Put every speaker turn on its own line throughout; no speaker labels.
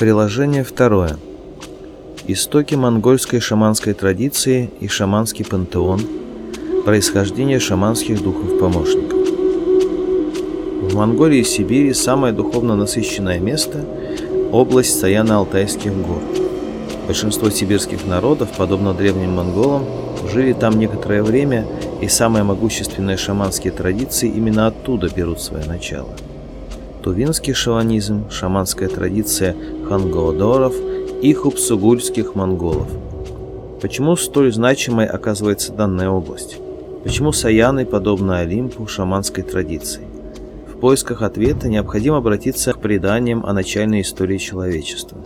Приложение второе. Истоки монгольской шаманской традиции и шаманский пантеон. Происхождение шаманских духов-помощников. В Монголии и Сибири самое духовно насыщенное место – область Саяно-Алтайских гор. Большинство сибирских народов, подобно древним монголам, жили там некоторое время, и самые могущественные шаманские традиции именно оттуда берут свое начало. Тувинский шаманизм, шаманская традиция ханголодоров и хупсугульских монголов. Почему столь значимой оказывается данная область? Почему Саяны подобны Олимпу шаманской традиции? В поисках ответа необходимо обратиться к преданиям о начальной истории человечества.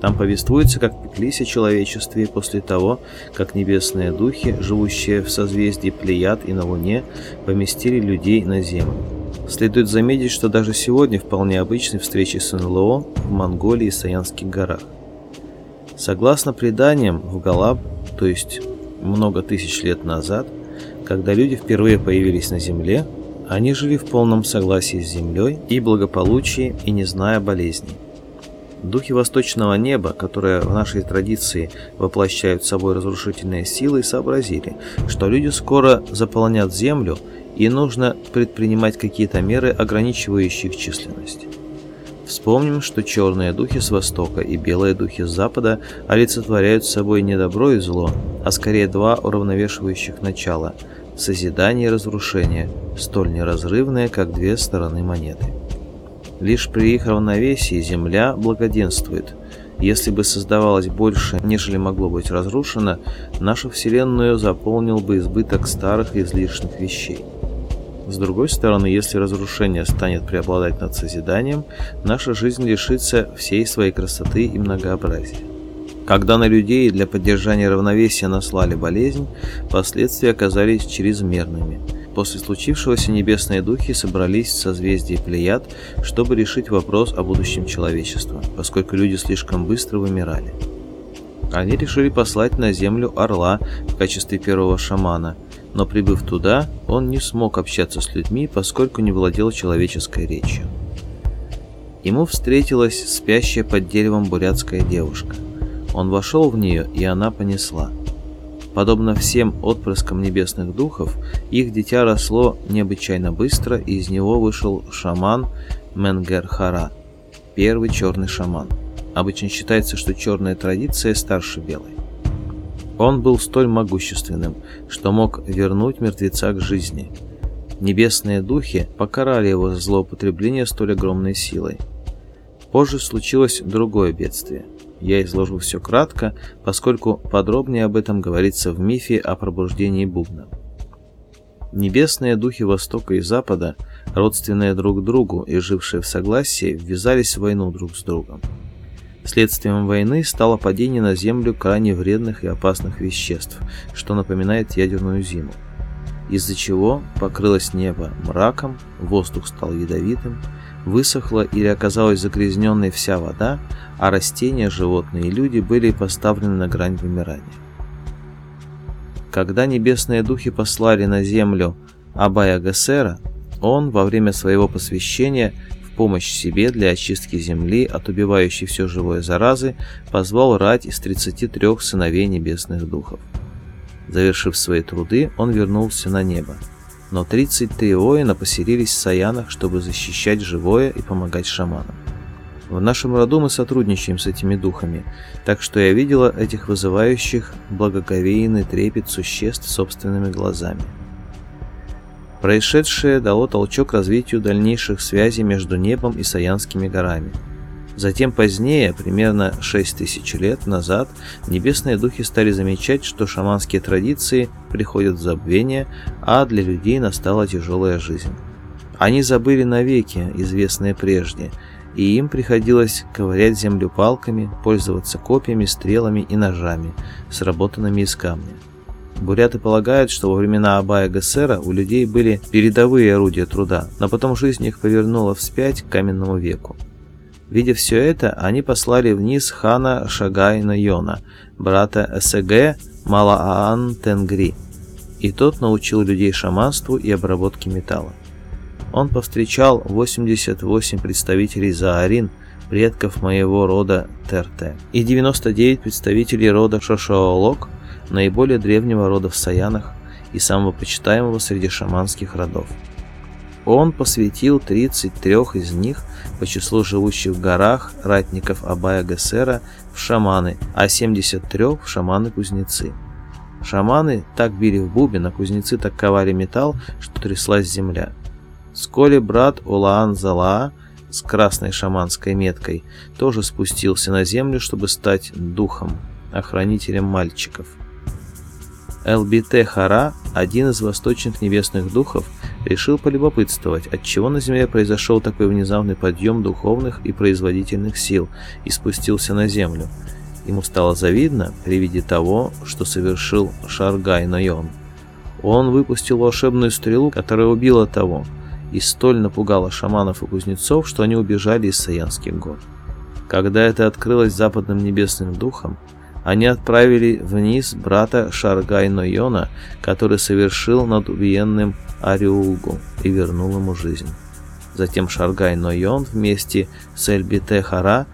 Там повествуется, как пеклись о человечестве после того, как небесные духи, живущие в созвездии Плеяд и на Луне, поместили людей на Землю. Следует заметить, что даже сегодня вполне обычны встречи с НЛО в Монголии и Саянских горах. Согласно преданиям, в Галаб, то есть много тысяч лет назад, когда люди впервые появились на Земле, они жили в полном согласии с Землей и благополучии, и не зная болезней. Духи восточного неба, которые в нашей традиции воплощают собой разрушительные силы, сообразили, что люди скоро заполнят землю и нужно предпринимать какие-то меры, ограничивающие их численность. Вспомним, что черные духи с востока и белые духи с запада олицетворяют собой не добро и зло, а скорее два уравновешивающих начала – созидание и разрушение, столь неразрывные, как две стороны монеты. Лишь при их равновесии Земля благоденствует. Если бы создавалось больше, нежели могло быть разрушено, нашу Вселенную заполнил бы избыток старых и излишних вещей – с другой стороны, если разрушение станет преобладать над созиданием, наша жизнь лишится всей своей красоты и многообразия. Когда на людей для поддержания равновесия наслали болезнь, последствия оказались чрезмерными. После случившегося небесные духи собрались в созвездии Плеяд, чтобы решить вопрос о будущем человечества, поскольку люди слишком быстро вымирали. Они решили послать на землю орла в качестве первого шамана – но прибыв туда, он не смог общаться с людьми, поскольку не владел человеческой речью. Ему встретилась спящая под деревом бурятская девушка. Он вошел в нее, и она понесла. Подобно всем отпрыскам небесных духов, их дитя росло необычайно быстро, и из него вышел шаман Менгерхара, первый черный шаман. Обычно считается, что черная традиция старше белой. Он был столь могущественным, что мог вернуть мертвеца к жизни. Небесные духи покарали его за злоупотребление столь огромной силой. Позже случилось другое бедствие. Я изложу все кратко, поскольку подробнее об этом говорится в мифе о пробуждении бубна. Небесные духи Востока и Запада, родственные друг другу и жившие в согласии, ввязались в войну друг с другом. Следствием войны стало падение на Землю крайне вредных и опасных веществ, что напоминает ядерную зиму, из-за чего покрылось небо мраком, воздух стал ядовитым, высохла или оказалась загрязненной вся вода, а растения, животные и люди были поставлены на грань вымирания. Когда небесные духи послали на землю Абая Гассера, он во время своего посвящения помощь себе для очистки земли от убивающей все живое заразы позвал рать из 33 сыновей небесных духов. Завершив свои труды, он вернулся на небо. Но 33 воина поселились в Саянах, чтобы защищать живое и помогать шаманам. В нашем роду мы сотрудничаем с этими духами, так что я видела этих вызывающих благоговейный трепет существ собственными глазами. Происшедшее дало толчок развитию дальнейших связей между небом и саянскими горами. Затем позднее, примерно 6 тысяч лет назад, небесные духи стали замечать, что шаманские традиции приходят в забвение, а для людей настала тяжелая жизнь. Они забыли навеки известные прежде, и им приходилось ковырять землю палками, пользоваться копьями, стрелами и ножами, сработанными из камня. Буряты полагают, что во времена Абая Гессера у людей были передовые орудия труда, но потом жизнь их повернула вспять к каменному веку. Видя все это, они послали вниз хана Шагайна Йона, брата С.Г. Малаан Тенгри, и тот научил людей шаманству и обработке металла. Он повстречал 88 представителей Заарин, предков моего рода Терте, и 99 представителей рода Шошоолок, наиболее древнего рода в Саянах и самого почитаемого среди шаманских родов. Он посвятил 33 из них по числу живущих в горах ратников Абая Гасера в шаманы, а 73 в шаманы-кузнецы. Шаманы так били в бубен, а кузнецы так ковали металл, что тряслась земля. Вскоре брат Улаан Залаа с красной шаманской меткой тоже спустился на землю, чтобы стать духом, охранителем мальчиков. ЛБТ Хара, один из восточных небесных духов, решил полюбопытствовать, отчего на Земле произошел такой внезапный подъем духовных и производительных сил и спустился на Землю. Ему стало завидно при виде того, что совершил Шаргай Нойон. Он выпустил волшебную стрелу, которая убила того, и столь напугала шаманов и кузнецов, что они убежали из Саянских гор. Когда это открылось западным небесным духом, они отправили вниз брата Шаргайно-Йона, который совершил над убиенным Ариулгу и вернул ему жизнь. Затем Шаргай-Но-Йон вместе с Эльбите-Хара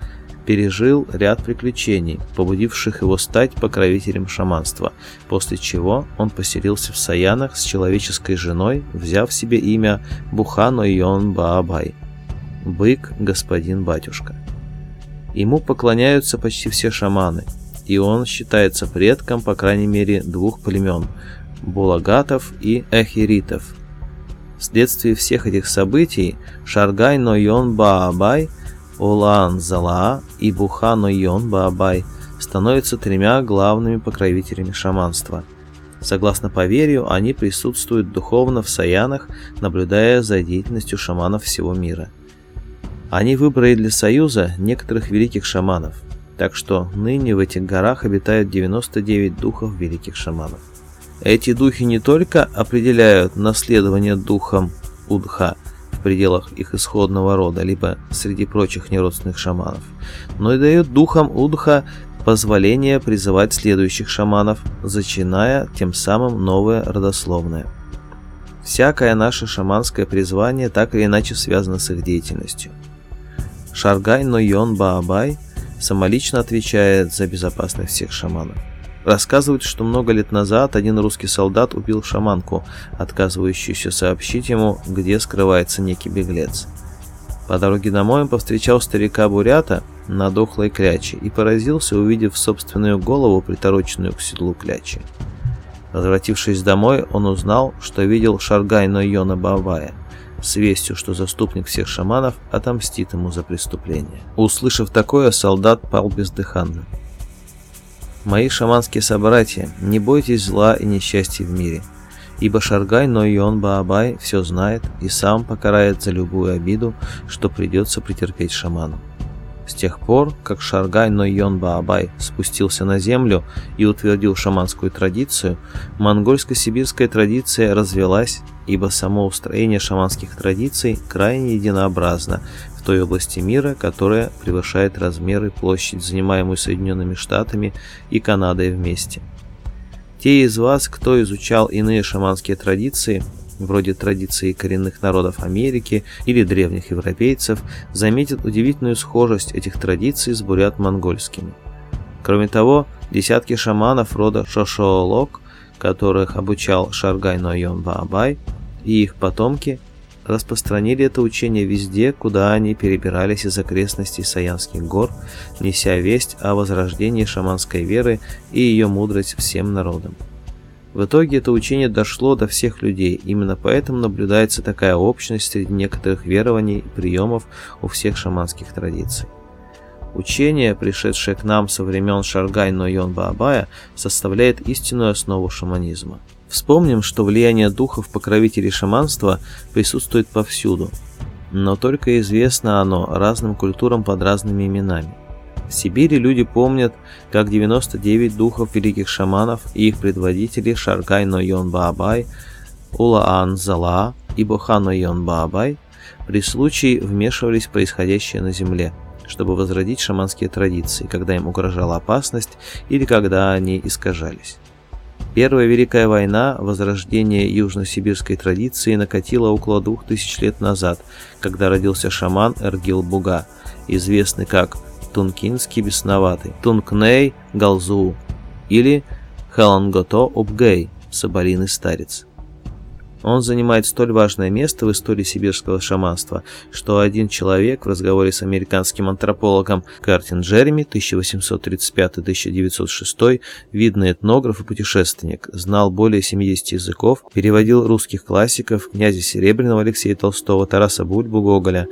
пережил ряд приключений, побудивших его стать покровителем шаманства, после чего он поселился в Саянах с человеческой женой, взяв себе имя Бухано Йон Баабай – «Бык, господин батюшка». Ему поклоняются почти все шаманы – и он считается предком, по крайней мере, двух племен – булагатов и эхиритов. Вследствие всех этих событий Шаргай Нойон Баабай, Улан Зала и Буха Нойон Баабай становятся тремя главными покровителями шаманства. Согласно поверью, они присутствуют духовно в Саянах, наблюдая за деятельностью шаманов всего мира. Они выбрали для союза некоторых великих шаманов – так что ныне в этих горах обитают 99 духов великих шаманов. Эти духи не только определяют наследование духом Удха в пределах их исходного рода, либо среди прочих неродственных шаманов, но и дают духам Удха позволение призывать следующих шаманов, зачиная тем самым новое родословное. Всякое наше шаманское призвание так или иначе связано с их деятельностью. Шаргай Нойон Баабай – самолично отвечает за безопасность всех шаманов. Рассказывают, что много лет назад один русский солдат убил шаманку, отказывающуюся сообщить ему, где скрывается некий беглец. По дороге домой он повстречал старика Бурята на дохлой кляче и поразился, увидев собственную голову, притороченную к седлу клячи. Возвратившись домой, он узнал, что видел Шаргай Нойона Бавая – с вестью, что заступник всех шаманов отомстит ему за преступление. Услышав такое, солдат пал бездыханно. «Мои шаманские собратья, не бойтесь зла и несчастья в мире, ибо Шаргай, но Баабай все знает и сам покарает за любую обиду, что придется претерпеть шаману. С тех пор, как Шаргай Нойон Баабай спустился на землю и утвердил шаманскую традицию, монгольско-сибирская традиция развелась, ибо само устроение шаманских традиций крайне единообразно в той области мира, которая превышает размеры площадь, занимаемую Соединенными Штатами и Канадой вместе. Те из вас, кто изучал иные шаманские традиции, вроде традиции коренных народов Америки или древних европейцев, заметит удивительную схожесть этих традиций с бурят-монгольскими. Кроме того, десятки шаманов рода Шошоолок, которых обучал Шаргай Нойон Баабай, и их потомки распространили это учение везде, куда они перебирались из окрестностей Саянских гор, неся весть о возрождении шаманской веры и ее мудрость всем народам. В итоге это учение дошло до всех людей, именно поэтому наблюдается такая общность среди некоторых верований и приемов у всех шаманских традиций. Учение, пришедшее к нам со времен Шаргай Нойон Баабая, составляет истинную основу шаманизма. Вспомним, что влияние духов-покровителей шаманства присутствует повсюду, но только известно оно разным культурам под разными именами. Сибири люди помнят, как 99 духов великих шаманов и их предводители Шаргай Нойон Баабай, Улаан Зала и Бохан Нойон Баабай при случае вмешивались в происходящее на земле, чтобы возродить шаманские традиции, когда им угрожала опасность или когда они искажались. Первая Великая война, возрождение южносибирской традиции накатила около двух тысяч лет назад, когда родился шаман Эргил Буга, известный как тункінські біснавати, тункней галзу, или хелангото обгей, собаліний старец. Он занимает столь важное место в истории сибирского шаманства, что один человек в разговоре с американским антропологом Картин Джереми 1835-1906, видный этнограф и путешественник, знал более 70 языков, переводил русских классиков, князя Серебряного Алексея Толстого, Тараса Бульбу, Гоголя.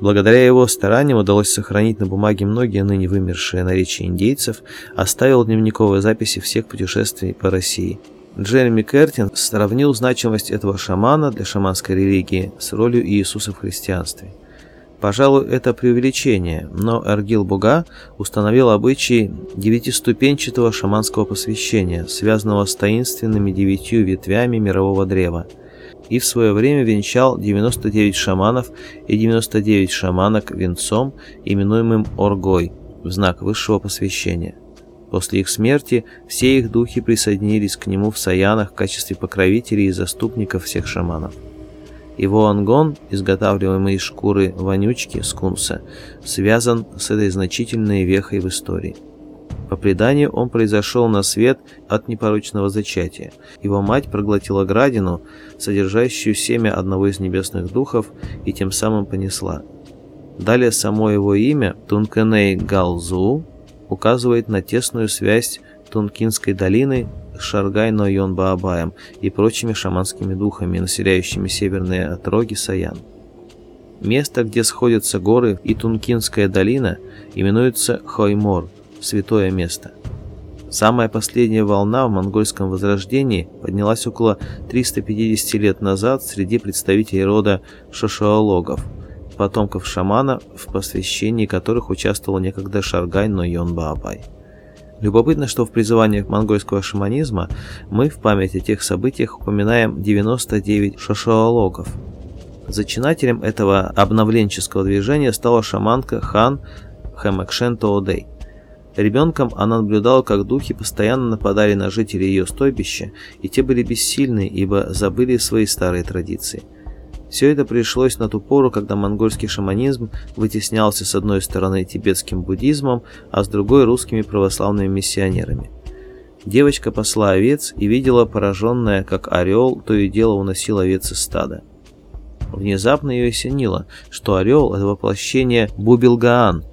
Благодаря его стараниям удалось сохранить на бумаге многие ныне вымершие наречия индейцев, оставил дневниковые записи всех путешествий по России. Джереми Кертин сравнил значимость этого шамана для шаманской религии с ролью Иисуса в христианстве. Пожалуй, это преувеличение, но Эргил Буга установил обычай девятиступенчатого шаманского посвящения, связанного с таинственными девятью ветвями мирового древа, и в свое время венчал 99 шаманов и 99 шаманок венцом, именуемым Оргой, в знак высшего посвящения – После их смерти все их духи присоединились к нему в Саянах в качестве покровителей и заступников всех шаманов. Его ангон, изготавливаемый из шкуры вонючки скунса, связан с этой значительной вехой в истории. По преданию, он произошел на свет от непорочного зачатия. Его мать проглотила градину, содержащую семя одного из небесных духов, и тем самым понесла. Далее само его имя, Тункеней Галзу, указывает на тесную связь Тункинской долины с Шаргай-Нойон-Баабаем и прочими шаманскими духами, населяющими северные отроги Саян. Место, где сходятся горы и Тункинская долина, именуется Хоймор – «Святое место». Самая последняя волна в монгольском возрождении поднялась около 350 лет назад среди представителей рода шашоологов – потомков шамана, в посвящении которых участвовал некогда Шаргай Нойон Баабай. Любопытно, что в призываниях монгольского шаманизма мы в память о тех событиях упоминаем 99 шашалогов. Зачинателем этого обновленческого движения стала шаманка Хан Хэмэкшен Тоодей. Ребенком она наблюдала, как духи постоянно нападали на жителей ее стойбища, и те были бессильны, ибо забыли свои старые традиции – все это пришлось на ту пору, когда монгольский шаманизм вытеснялся с одной стороны тибетским буддизмом, а с другой русскими православными миссионерами. Девочка пасла овец и видела пораженная, как орел, то и дело уносил овец из стада. Внезапно ее осенило, что орел – это воплощение Бубилгаан,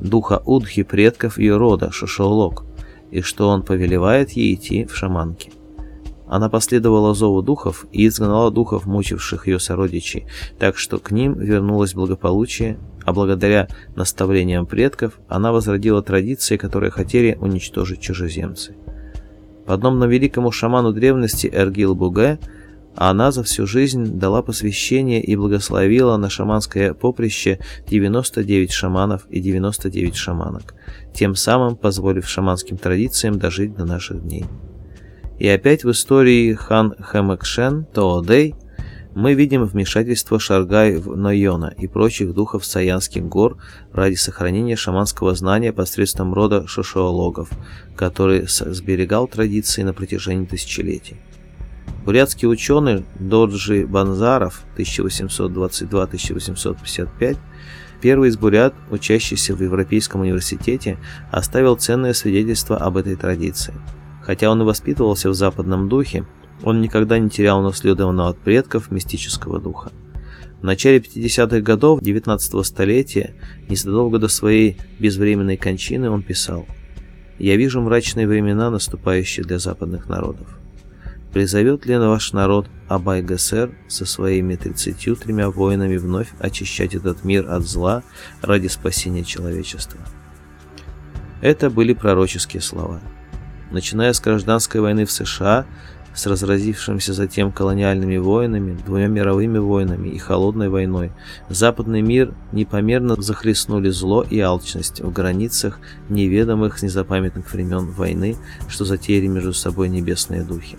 духа Удхи предков ее рода, Шашалок, и что он повелевает ей идти в шаманки. Она последовала зову духов и изгнала духов, мучивших ее сородичей, так что к ним вернулось благополучие, а благодаря наставлениям предков она возродила традиции, которые хотели уничтожить чужеземцы. Подобно великому шаману древности Эргил Буге, она за всю жизнь дала посвящение и благословила на шаманское поприще 99 шаманов и 99 шаманок, тем самым позволив шаманским традициям дожить до наших дней. И опять в истории хан Хэмэкшен Тоодей мы видим вмешательство Шаргай в Нойона и прочих духов Саянских гор ради сохранения шаманского знания посредством рода шишоологов, который сберегал традиции на протяжении тысячелетий. Бурятский ученый Доджи Банзаров 1822-1855, первый из бурят, учащийся в Европейском университете, оставил ценное свидетельство об этой традиции – хотя он и воспитывался в западном духе, он никогда не терял наследованного от предков мистического духа. В начале 50-х годов 19-го столетия, незадолго до своей безвременной кончины, он писал «Я вижу мрачные времена, наступающие для западных народов. Призовет ли на ваш народ Абай Гессер со своими 33 воинами вновь очищать этот мир от зла ради спасения человечества?» Это были пророческие слова – Начиная с гражданской войны в США, с разразившимся затем колониальными войнами, двумя мировыми войнами и холодной войной, западный мир непомерно захлестнули зло и алчность в границах неведомых незапамятных времен войны, что затеяли между собой небесные духи.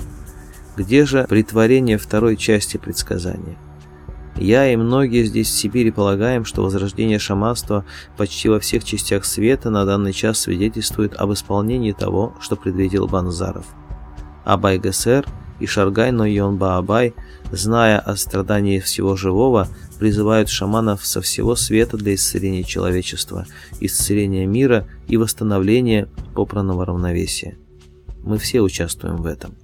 Где же притворение второй части предсказания – я и многие здесь, в Сибири, полагаем, что возрождение шаманства почти во всех частях света на данный час свидетельствует об исполнении того, что предвидел Банзаров. Абай ГСР и Шаргай Нойон Баабай, зная о страдании всего живого, призывают шаманов со всего света для исцеления человечества, исцеления мира и восстановления попранного равновесия. Мы все участвуем в этом.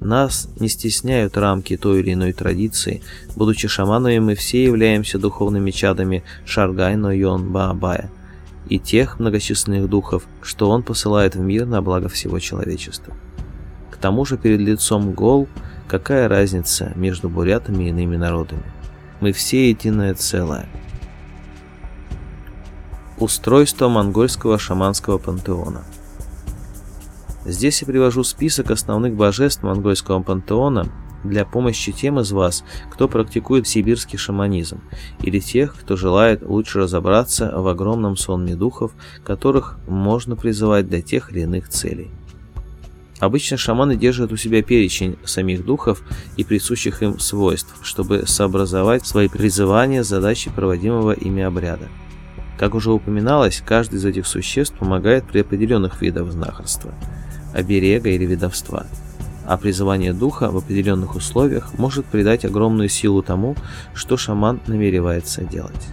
Нас не стесняют рамки той или иной традиции. Будучи шаманами, мы все являемся духовными чадами Шаргайно Йон Баабая и тех многочисленных духов, что он посылает в мир на благо всего человечества. К тому же перед лицом гол какая разница между бурятами и иными народами? Мы все единое целое. Устройство монгольского шаманского пантеона – Здесь я привожу список основных божеств монгольского пантеона для помощи тем из вас, кто практикует сибирский шаманизм, или тех, кто желает лучше разобраться в огромном сонме духов, которых можно призывать для тех или иных целей. Обычно шаманы держат у себя перечень самих духов и присущих им свойств, чтобы сообразовать свои призывания с задачей проводимого ими обряда. Как уже упоминалось, каждый из этих существ помогает при определенных видах знахарства – оберега или ведовства. А призывание духа в определенных условиях может придать огромную силу тому, что шаман намеревается делать.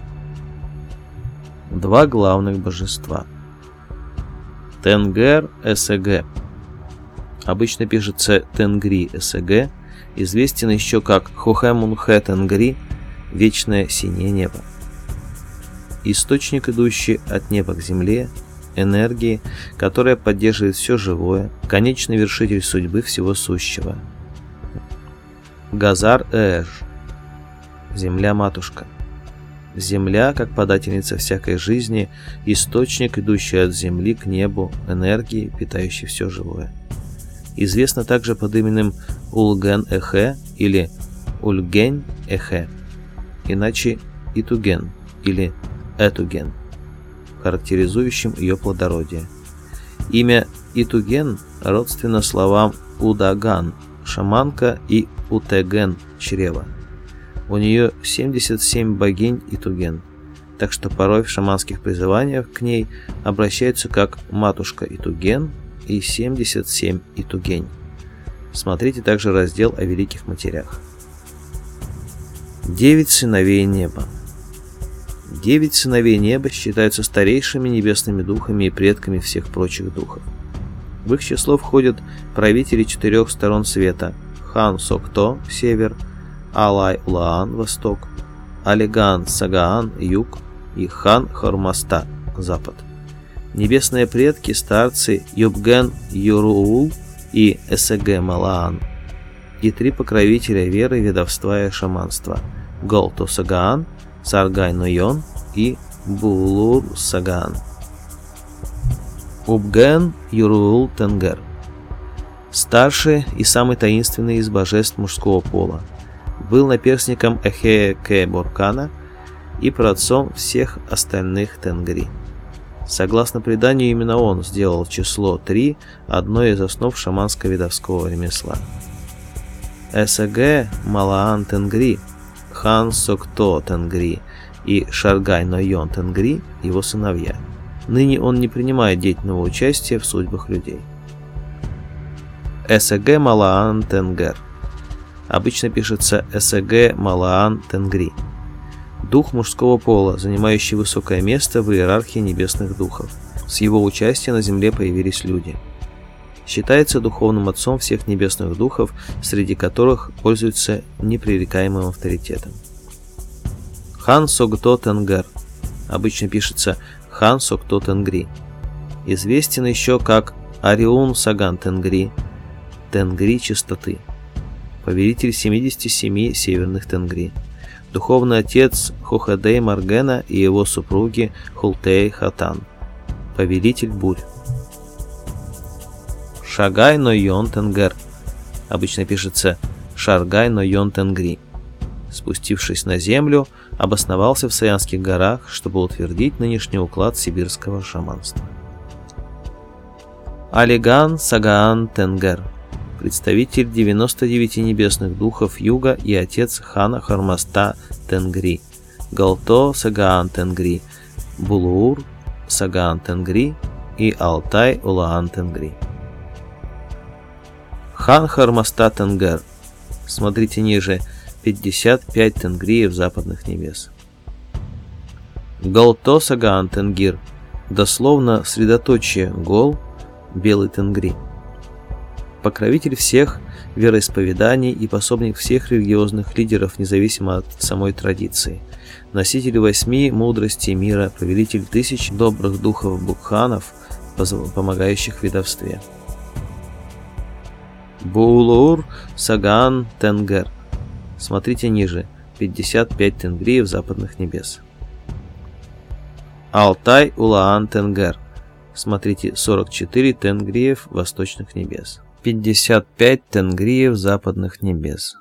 Два главных божества. Тенгер СЭГ. Обычно пишется Тенгри СЭГ, известен еще как Хохэмунхэ Тенгри, вечное синее небо. Источник, идущий от неба к земле, энергии, которая поддерживает все живое, конечный вершитель судьбы всего сущего. Газар Эш. Земля-матушка. Земля, как подательница всякой жизни, источник, идущий от земли к небу, энергии, питающей все живое. Известна также под именем Улген-Эхе или Ульгень-Эхе, иначе Итуген или Этуген характеризующим ее плодородие. Имя Итуген родственно словам Удаган, шаманка и Утеген, чрево. У нее 77 богинь Итуген, так что порой в шаманских призываниях к ней обращаются как матушка Итуген и 77 Итугень. Смотрите также раздел о великих матерях. Девять сыновей неба. Девять сыновей неба считаются старейшими небесными духами и предками всех прочих духов. В их число входят правители четырех сторон света – Хан Сокто – север, Алай Улаан – восток, Алиган Сагаан – юг и Хан Хормаста – запад. Небесные предки – старцы Юбген Юруул и Эсэгэ Малаан и три покровителя веры, ведовства и шаманства – Голто Сагаан – Саргайнойон и Булур-Саган. Убген Юрул Тенгер. Старший и самый таинственный из божеств мужского пола. Был наперсником Эхея Ке Буркана и праотцом всех остальных Тенгри. Согласно преданию, именно он сделал число 3 одной из основ шаманско-видовского ремесла. СГ Малаан Тенгри – Хан Сокто Тангри и Шаргай Нойон Тенгри его сыновья. Ныне он не принимает деятельного участия в судьбах людей. СГ Малаан Тенгер. Обычно пишется СГ Малаан Тенгри. Дух мужского пола, занимающий высокое место в иерархии небесных духов. С его участия на земле появились люди – считается духовным отцом всех небесных духов, среди которых пользуется непререкаемым авторитетом. Хан Согто Тенгер, обычно пишется Хан Согто Тенгри, известен еще как Ариун Саган Тенгри, Тенгри Чистоты, повелитель 77 северных Тенгри, духовный отец Хохадей Маргена и его супруги Хултей Хатан, повелитель бурь. Шагай, но и тенгер. Обычно пишется «Шаргай, но и тенгри». Спустившись на землю, обосновался в Саянских горах, чтобы утвердить нынешний уклад сибирского шаманства. Алиган Сагаан Тенгер представитель 99 небесных духов юга и отец хана Хармаста Тенгри, Галто Сагаан Тенгри, Булуур Сагаан Тенгри и Алтай Улаан Тенгри. Хан моста Тенгер. Смотрите ниже. 55 тенгриев западных небес. Галтосагаан Тенгир. Дословно средоточие Гол, Белый Тенгри. Покровитель всех вероисповеданий и пособник всех религиозных лидеров, независимо от самой традиции. Носитель восьми мудрости мира, повелитель тысяч добрых духов букханов, помогающих в ведовстве. Булур Саган Тенгер. Смотрите ниже. 55 тенгриев западных небес. Алтай Улаан Тенгер. Смотрите 44 тенгриев восточных небес. 55 тенгриев западных небес.